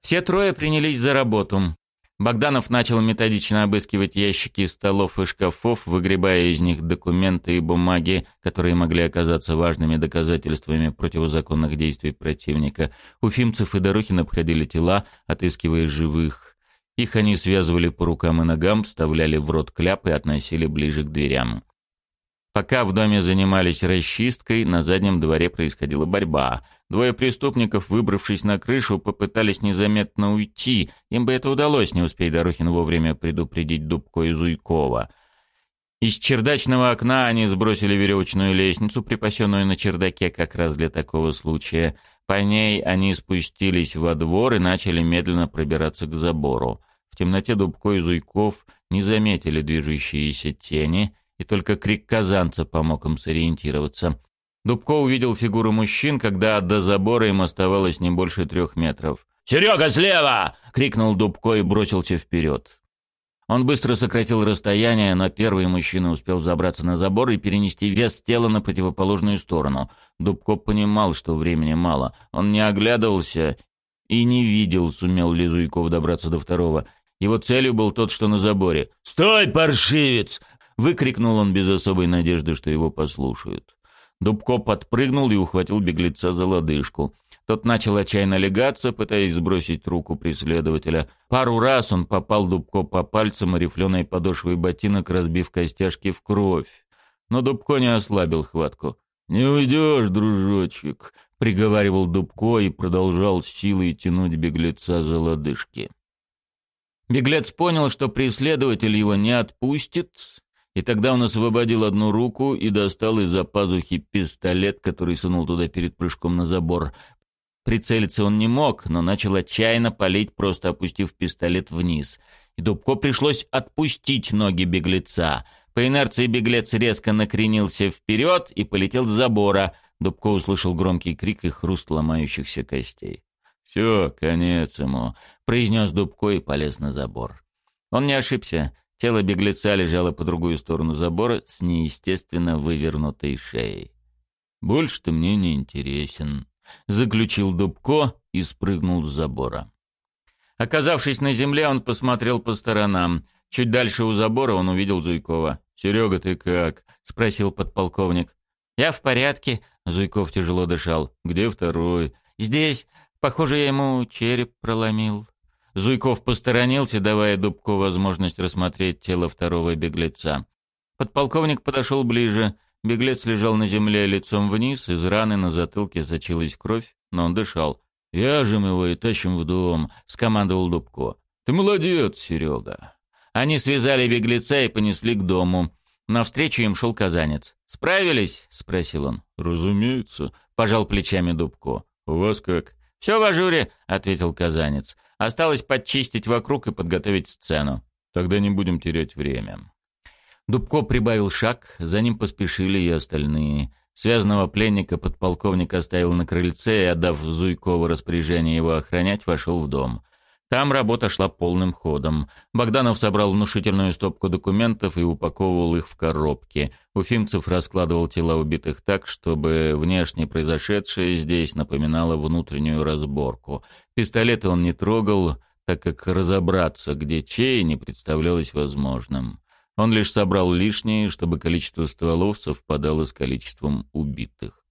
[SPEAKER 1] Все трое принялись за работу. Богданов начал методично обыскивать ящики столов и шкафов, выгребая из них документы и бумаги, которые могли оказаться важными доказательствами противозаконных действий противника. Уфимцев и Дорохин обходили тела, отыскивая живых. Их они связывали по рукам и ногам, вставляли в рот кляп и относили ближе к дверям. Пока в доме занимались расчисткой, на заднем дворе происходила борьба. Двое преступников, выбравшись на крышу, попытались незаметно уйти. Им бы это удалось, не успей Дорохин вовремя предупредить Дубко и Зуйкова. Из чердачного окна они сбросили веревочную лестницу, припасенную на чердаке как раз для такого случая. По ней они спустились во двор и начали медленно пробираться к забору. В темноте Дубко и Зуйков не заметили движущиеся тени — и только крик казанца помог им сориентироваться. Дубко увидел фигуру мужчин, когда до забора им оставалось не больше трех метров. «Серега, слева!» — крикнул Дубко и бросился вперед. Он быстро сократил расстояние, но первый мужчина успел забраться на забор и перенести вес тела на противоположную сторону. Дубко понимал, что времени мало. Он не оглядывался и не видел, сумел ли Зуйков добраться до второго. Его целью был тот, что на заборе. «Стой, паршивец!» Выкрикнул он без особой надежды, что его послушают. Дубко подпрыгнул и ухватил беглеца за лодыжку. Тот начал отчаянно легаться, пытаясь сбросить руку преследователя. Пару раз он попал Дубко по пальцам рифленой подошвой ботинок, разбив костяшки в кровь. Но Дубко не ослабил хватку. «Не уйдешь, дружочек», — приговаривал Дубко и продолжал силой тянуть беглеца за лодыжки. Беглец понял, что преследователь его не отпустит, и тогда он освободил одну руку и достал из-за пазухи пистолет, который сунул туда перед прыжком на забор. Прицелиться он не мог, но начал отчаянно палить, просто опустив пистолет вниз. И Дубко пришлось отпустить ноги беглеца. По инерции беглец резко накренился вперед и полетел с забора. Дубко услышал громкий крик и хруст ломающихся костей. «Все, конец ему», — произнес Дубко и полез на забор. Он не ошибся. Тело беглеца лежало по другую сторону забора с неестественно вывернутой шеей. «Больше ты мне не интересен», — заключил Дубко и спрыгнул с забора. Оказавшись на земле, он посмотрел по сторонам. Чуть дальше у забора он увидел Зуйкова. «Серега, ты как?» — спросил подполковник. «Я в порядке», — Зуйков тяжело дышал. «Где второй?» «Здесь. Похоже, я ему череп проломил». Зуйков посторонился, давая Дубку возможность рассмотреть тело второго беглеца. Подполковник подошел ближе. Беглец лежал на земле лицом вниз, из раны на затылке сочилась кровь, но он дышал. «Вяжем его и тащим в дом», — скомандовал Дубко. «Ты молодец, Серега». Они связали беглеца и понесли к дому. Навстречу им шел казанец. «Справились?» — спросил он.
[SPEAKER 3] «Разумеется», —
[SPEAKER 1] пожал плечами Дубко.
[SPEAKER 3] «У вас как?»
[SPEAKER 1] «Все в ажуре», — ответил казанец. «Осталось подчистить вокруг и подготовить сцену».
[SPEAKER 3] «Тогда не будем терять время».
[SPEAKER 1] Дубко прибавил шаг, за ним поспешили и остальные. Связанного пленника подполковник оставил на крыльце и, отдав Зуйкову распоряжение его охранять, вошел в дом. Там работа шла полным ходом. Богданов собрал внушительную стопку документов и упаковывал их в коробки. Уфимцев раскладывал тела убитых так, чтобы внешне произошедшее здесь напоминало внутреннюю разборку. Пистолеты он не трогал, так как разобраться, где чей, не представлялось возможным. Он лишь собрал лишнее, чтобы количество стволов совпадало с количеством убитых.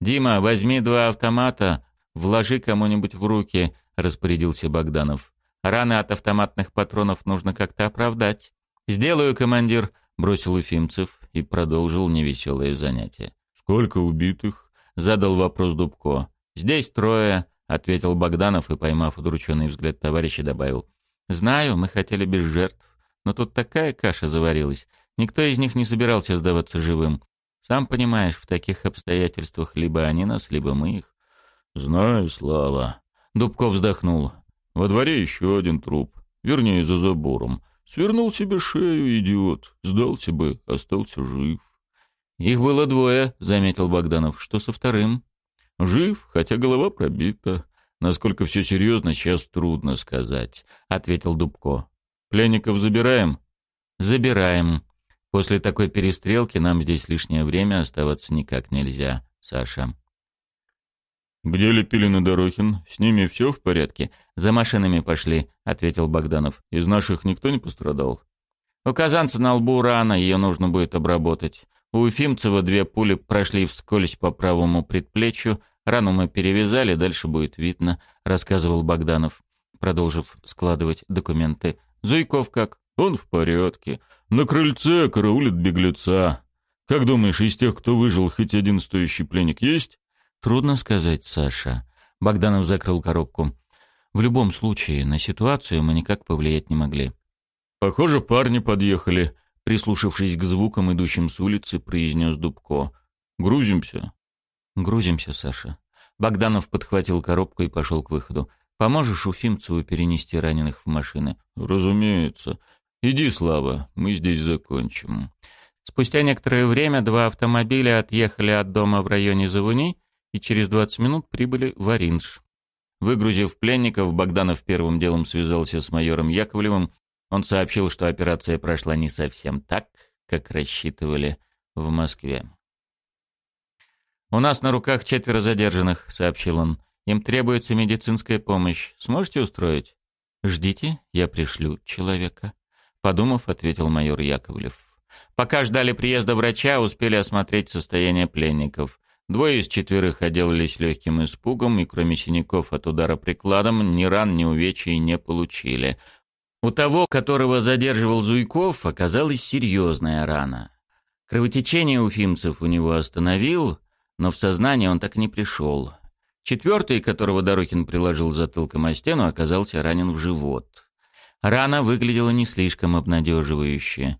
[SPEAKER 1] «Дима, возьми два автомата, вложи кому-нибудь в руки», — распорядился Богданов. «Раны от автоматных патронов нужно как-то оправдать». «Сделаю, командир», — бросил Уфимцев и продолжил невеселое занятие.
[SPEAKER 3] «Сколько убитых?»
[SPEAKER 1] — задал вопрос Дубко. «Здесь трое», — ответил Богданов и, поймав удрученный взгляд товарища, добавил. «Знаю, мы хотели без жертв. Но тут такая каша заварилась. Никто из них не собирался сдаваться живым. Сам понимаешь, в таких обстоятельствах либо они нас, либо мы их.
[SPEAKER 3] Знаю, Слава.
[SPEAKER 1] Дубков вздохнул.
[SPEAKER 3] Во дворе еще один труп. Вернее, за забором. Свернул себе шею, идиот. Сдался бы, остался жив.
[SPEAKER 1] Их было двое, заметил Богданов. Что со вторым?
[SPEAKER 3] Жив, хотя голова пробита. Насколько все серьезно, сейчас трудно сказать, ответил Дубко. Пленников забираем?
[SPEAKER 1] Забираем. После такой перестрелки нам здесь лишнее время оставаться никак нельзя, Саша.
[SPEAKER 3] «Где Лепилин и Дорохин? С ними все в порядке?»
[SPEAKER 1] «За машинами пошли», — ответил Богданов.
[SPEAKER 3] «Из наших никто не пострадал?»
[SPEAKER 1] «У казанца на лбу рана, ее нужно будет обработать. У Ефимцева две пули прошли вскользь по правому предплечью. Рану мы перевязали, дальше будет видно», — рассказывал Богданов, продолжив складывать документы.
[SPEAKER 3] Зайков как? Он в порядке. На крыльце караулит беглеца. Как думаешь, из тех, кто выжил, хоть один стоящий пленник есть?
[SPEAKER 1] Трудно сказать, Саша. Богданов закрыл коробку. В любом случае, на ситуацию мы никак повлиять не могли.
[SPEAKER 3] Похоже, парни подъехали. Прислушавшись к звукам, идущим с улицы, произнес Дубко. «Грузимся?»
[SPEAKER 1] «Грузимся, Саша». Богданов подхватил коробку и пошел к выходу. Поможешь Уфимцеву перенести раненых в машины?»
[SPEAKER 3] «Разумеется. Иди, Слава, мы здесь закончим».
[SPEAKER 1] Спустя некоторое время два автомобиля отъехали от дома в районе Завуни и через 20 минут прибыли в Оринж. Выгрузив пленников, Богданов первым делом связался с майором Яковлевым. Он сообщил, что операция прошла не совсем так, как рассчитывали в Москве. «У нас на руках четверо задержанных», — сообщил он. Им требуется медицинская помощь. Сможете устроить? Ждите, я пришлю человека. Подумав, ответил майор Яковлев. Пока ждали приезда врача, успели осмотреть состояние пленников. Двое из четверых отделались легким испугом и, кроме синяков от удара прикладом, ни ран, ни увечий не получили. У того, которого задерживал Зуйков, оказалась серьезная рана. Кровотечение у фимцев у него остановил, но в сознание он так и не пришел. Четвертый, которого Дорохин приложил затылком о стену, оказался ранен в живот. Рана выглядела не слишком обнадеживающе.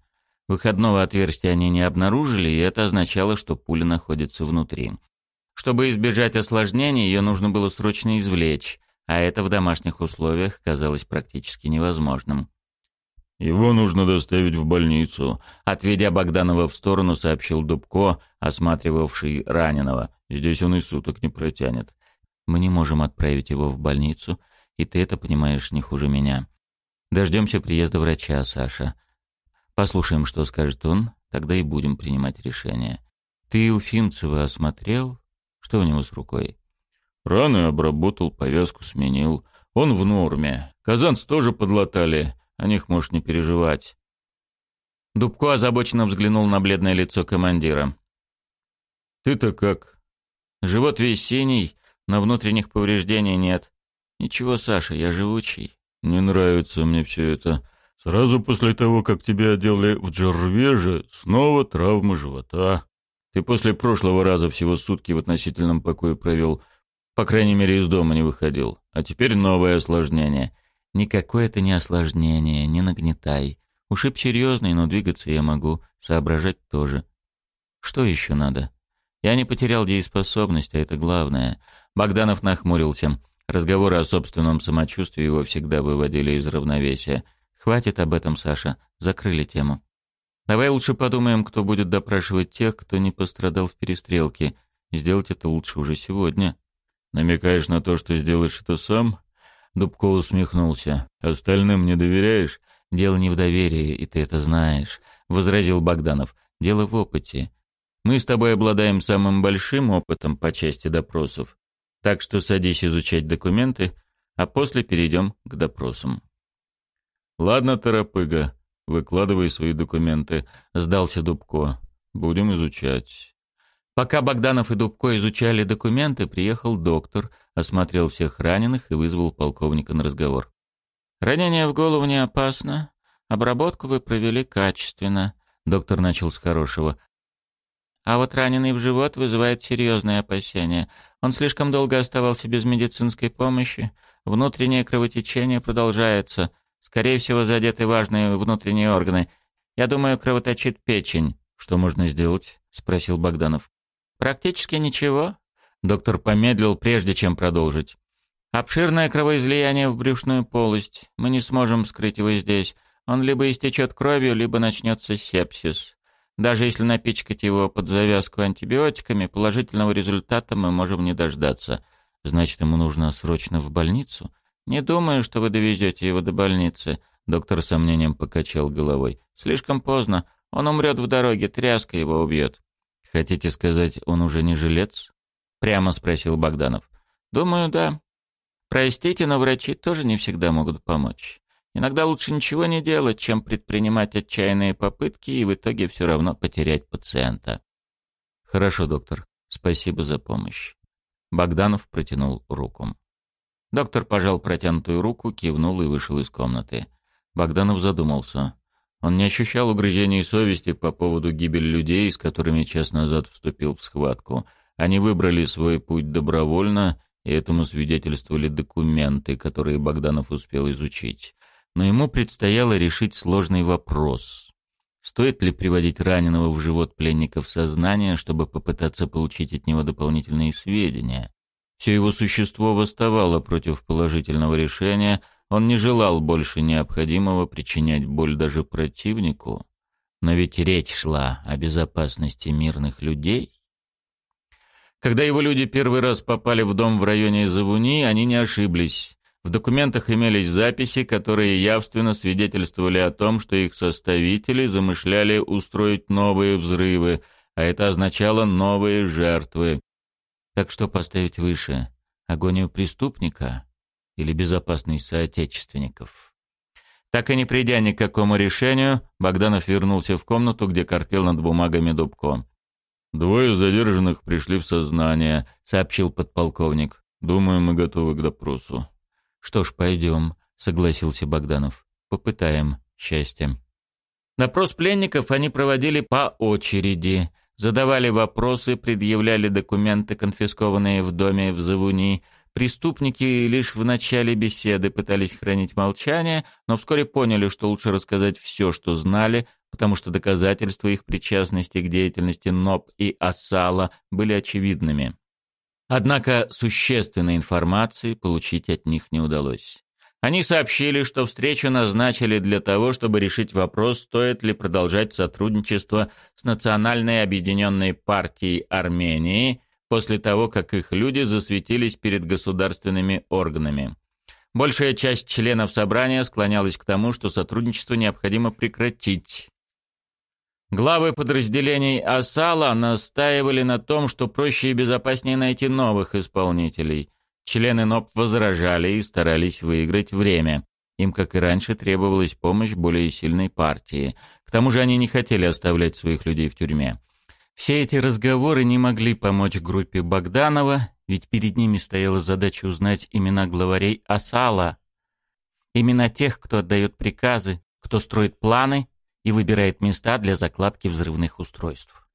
[SPEAKER 1] Выходного отверстия они не обнаружили, и это означало, что пуля находится внутри. Чтобы избежать осложнений, ее нужно было срочно извлечь, а это в домашних условиях казалось практически невозможным.
[SPEAKER 3] «Его нужно доставить в больницу», —
[SPEAKER 1] отведя Богданова в сторону, сообщил Дубко, осматривавший раненого.
[SPEAKER 3] «Здесь он и суток не протянет».
[SPEAKER 1] Мы не можем отправить его в больницу, и ты это понимаешь не хуже меня. Дождемся приезда врача, Саша. Послушаем, что скажет он, тогда и будем принимать решение. Ты Уфимцева осмотрел? Что у него с рукой?
[SPEAKER 3] Раны обработал, повязку сменил. Он в норме. Казанцы тоже подлатали. О них можешь не переживать.
[SPEAKER 1] Дубко озабоченно взглянул на бледное лицо командира.
[SPEAKER 3] «Ты-то как?»
[SPEAKER 1] «Живот весь синий, но внутренних повреждений нет. Ничего, Саша, я живучий.
[SPEAKER 3] Не нравится мне все это. Сразу после того, как тебя отделали в Джервеже, снова травма живота. Ты после прошлого раза всего сутки в относительном покое провел.
[SPEAKER 1] По крайней мере, из дома не выходил. А теперь новое осложнение.
[SPEAKER 2] Никакое это не осложнение, не нагнетай. Ушиб серьезный, но двигаться я могу, соображать тоже. Что еще надо? Я не потерял дееспособность, а это главное. Богданов нахмурился. Разговоры о собственном самочувствии его всегда выводили из равновесия. Хватит об этом, Саша. Закрыли тему. Давай лучше подумаем, кто будет допрашивать тех, кто не пострадал в перестрелке. Сделать это лучше уже сегодня.
[SPEAKER 3] Намекаешь на то, что сделаешь это сам? Дубко усмехнулся. Остальным не доверяешь?
[SPEAKER 2] Дело не в доверии, и ты это знаешь, возразил Богданов. Дело в опыте. Мы с тобой обладаем самым большим опытом по части допросов. Так что садись изучать документы, а после перейдем к допросам.
[SPEAKER 3] Ладно, торопыга, выкладывай свои документы, сдался Дубко. Будем изучать.
[SPEAKER 2] Пока Богданов и Дубко изучали документы, приехал доктор, осмотрел всех раненых и вызвал полковника на разговор. «Ранение в голову не опасно. Обработку вы провели качественно», — доктор начал с хорошего. А вот раненый в живот вызывает серьезные опасения. Он слишком долго оставался без медицинской помощи. Внутреннее кровотечение продолжается. Скорее всего, задеты важные внутренние органы. Я думаю, кровоточит печень.
[SPEAKER 1] Что можно сделать? спросил Богданов.
[SPEAKER 2] Практически ничего. Доктор помедлил, прежде чем продолжить. Обширное кровоизлияние в брюшную полость. Мы не сможем вскрыть его здесь. Он либо истечет кровью, либо начнется сепсис. Даже если напичкать его под завязку антибиотиками, положительного результата мы можем не дождаться. Значит, ему нужно срочно в больницу? Не думаю, что вы довезете его до больницы. Доктор с сомнением покачал головой. Слишком поздно. Он умрет в дороге, тряска его убьет.
[SPEAKER 1] Хотите сказать, он уже не жилец?
[SPEAKER 2] Прямо спросил Богданов. Думаю, да. Простите, но врачи тоже не всегда могут помочь. Иногда лучше ничего не делать, чем предпринимать отчаянные попытки и в итоге все равно потерять пациента.
[SPEAKER 1] Хорошо, доктор. Спасибо за помощь. Богданов протянул руку.
[SPEAKER 2] Доктор пожал протянутую руку, кивнул и вышел из комнаты.
[SPEAKER 1] Богданов задумался. Он не ощущал угрызений совести по поводу гибели людей, с которыми час назад вступил в схватку. Они выбрали свой путь добровольно, и этому свидетельствовали документы, которые Богданов успел изучить но ему предстояло решить сложный вопрос. Стоит ли приводить раненого в живот пленника в сознание, чтобы попытаться получить от него дополнительные сведения? Все его существо восставало против положительного решения, он не желал больше необходимого причинять боль даже противнику. Но ведь речь шла о безопасности мирных людей. Когда его люди первый раз попали в дом в районе Завуни, они не ошиблись. В документах имелись записи, которые явственно свидетельствовали о том, что их составители замышляли устроить новые взрывы, а это означало новые жертвы. Так что поставить выше? Агонию преступника или безопасность соотечественников? Так и не придя ни к какому решению, Богданов вернулся в комнату, где корпел над бумагами Дубко.
[SPEAKER 3] «Двое задержанных пришли в сознание», — сообщил подполковник. «Думаю, мы готовы к допросу».
[SPEAKER 2] «Что ж, пойдем», — согласился Богданов. «Попытаем счастье». Допрос пленников они проводили по очереди. Задавали вопросы, предъявляли документы, конфискованные в доме в Завуни. Преступники лишь в начале беседы пытались хранить молчание, но вскоре поняли, что лучше рассказать все, что знали, потому что доказательства их причастности к деятельности НОП и АСАЛа были очевидными. Однако существенной информации получить от них не удалось. Они сообщили, что встречу назначили для того, чтобы решить вопрос, стоит ли продолжать сотрудничество с Национальной объединенной партией Армении после того, как их люди засветились перед государственными органами. Большая часть членов собрания склонялась к тому, что сотрудничество необходимо прекратить. Главы подразделений Асала настаивали на том, что проще и безопаснее найти новых исполнителей. Члены НОП возражали и старались выиграть время. Им, как и раньше, требовалась помощь более сильной партии. К тому же они не хотели оставлять своих людей в тюрьме. Все эти разговоры не могли помочь группе Богданова, ведь перед ними стояла задача узнать имена главарей Асала. Имена тех, кто отдает приказы, кто строит планы и выбирает места для закладки взрывных устройств.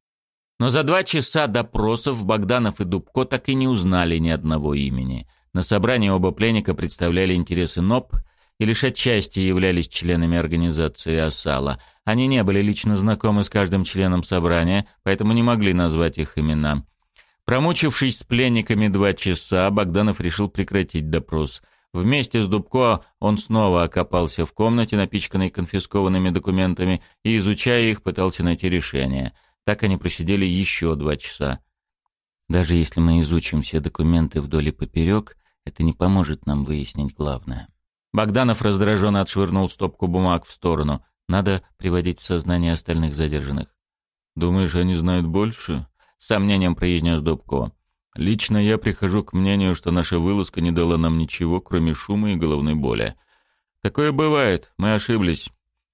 [SPEAKER 1] Но за два часа допросов Богданов и Дубко так и не узнали ни одного имени. На собрании оба пленника представляли интересы НОП и лишь отчасти являлись членами организации «Осала». Они не были лично знакомы с каждым членом собрания, поэтому не могли назвать их имена. Промучившись с пленниками два часа, Богданов решил прекратить допрос. Вместе с Дубко он снова окопался в комнате, напичканной конфискованными документами, и, изучая их, пытался найти решение. Так они просидели еще два часа. Даже если мы изучим все документы вдоль и поперек, это не поможет нам выяснить главное. Богданов раздраженно отшвырнул стопку бумаг в сторону. Надо приводить в сознание остальных задержанных.
[SPEAKER 3] «Думаешь, они знают больше?»
[SPEAKER 1] — с сомнением произнес Дубко.
[SPEAKER 3] «Лично я прихожу к мнению, что наша вылазка не дала нам ничего, кроме шума и головной боли. Такое бывает, мы ошиблись.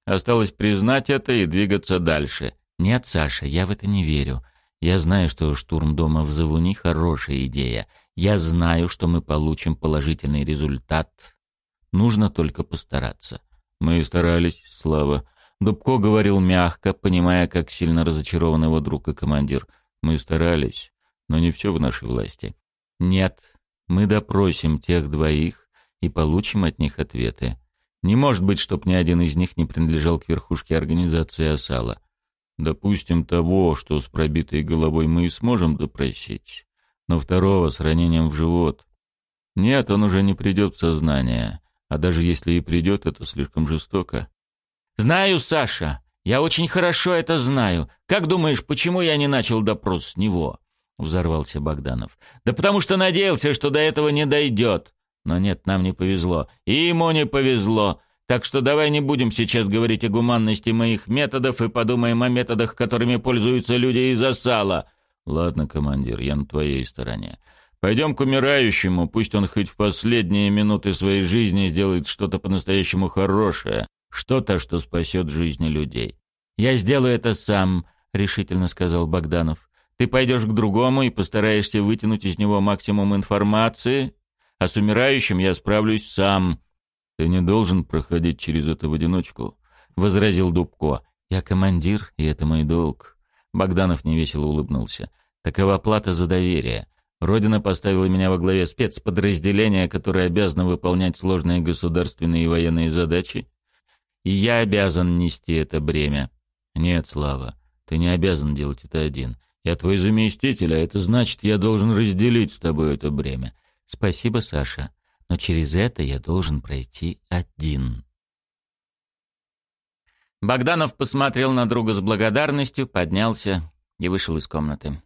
[SPEAKER 3] Осталось признать это и двигаться дальше».
[SPEAKER 1] «Нет, Саша, я в это не верю. Я знаю, что штурм дома в Завуни — хорошая идея. Я знаю, что мы получим положительный результат. Нужно только постараться».
[SPEAKER 3] Мы старались, Слава. Дубко говорил мягко, понимая, как сильно разочарован его друг и командир. Мы старались, но не все в нашей власти.
[SPEAKER 1] Нет, мы допросим тех двоих и получим от них ответы. Не может быть, чтоб ни один из них не принадлежал к верхушке организации «Осала».
[SPEAKER 3] Допустим, того, что с пробитой головой мы и сможем допросить, но второго с ранением в живот. Нет, он уже не придет в сознание. А даже если и придет, это слишком жестоко.
[SPEAKER 1] «Знаю, Саша. Я очень хорошо это знаю. Как думаешь, почему я не начал допрос с него?» Взорвался Богданов. «Да потому что надеялся, что до этого не дойдет. Но нет, нам не повезло. И ему не повезло. Так что давай не будем сейчас говорить о гуманности моих методов и подумаем о методах, которыми пользуются люди из осала».
[SPEAKER 3] «Ладно, командир, я на твоей стороне. Пойдем к умирающему, пусть он хоть в последние минуты своей жизни сделает что-то по-настоящему хорошее, что-то, что спасет жизни людей.
[SPEAKER 1] «Я сделаю это сам», — решительно сказал Богданов. «Ты пойдешь к другому и постараешься вытянуть из него максимум информации, а с умирающим я справлюсь сам».
[SPEAKER 3] «Ты не должен проходить через это в одиночку», —
[SPEAKER 1] возразил Дубко. «Я командир, и это мой долг». Богданов невесело улыбнулся. «Такова плата за доверие. Родина поставила меня во главе спецподразделения, которое обязано выполнять сложные государственные и военные задачи, и я обязан нести это бремя.
[SPEAKER 3] Нет, Слава, ты не обязан делать это один. Я твой заместитель, а это значит, я должен разделить с тобой это бремя.
[SPEAKER 1] Спасибо, Саша, но через это я должен пройти один. Богданов посмотрел на друга с благодарностью, поднялся и вышел из комнаты.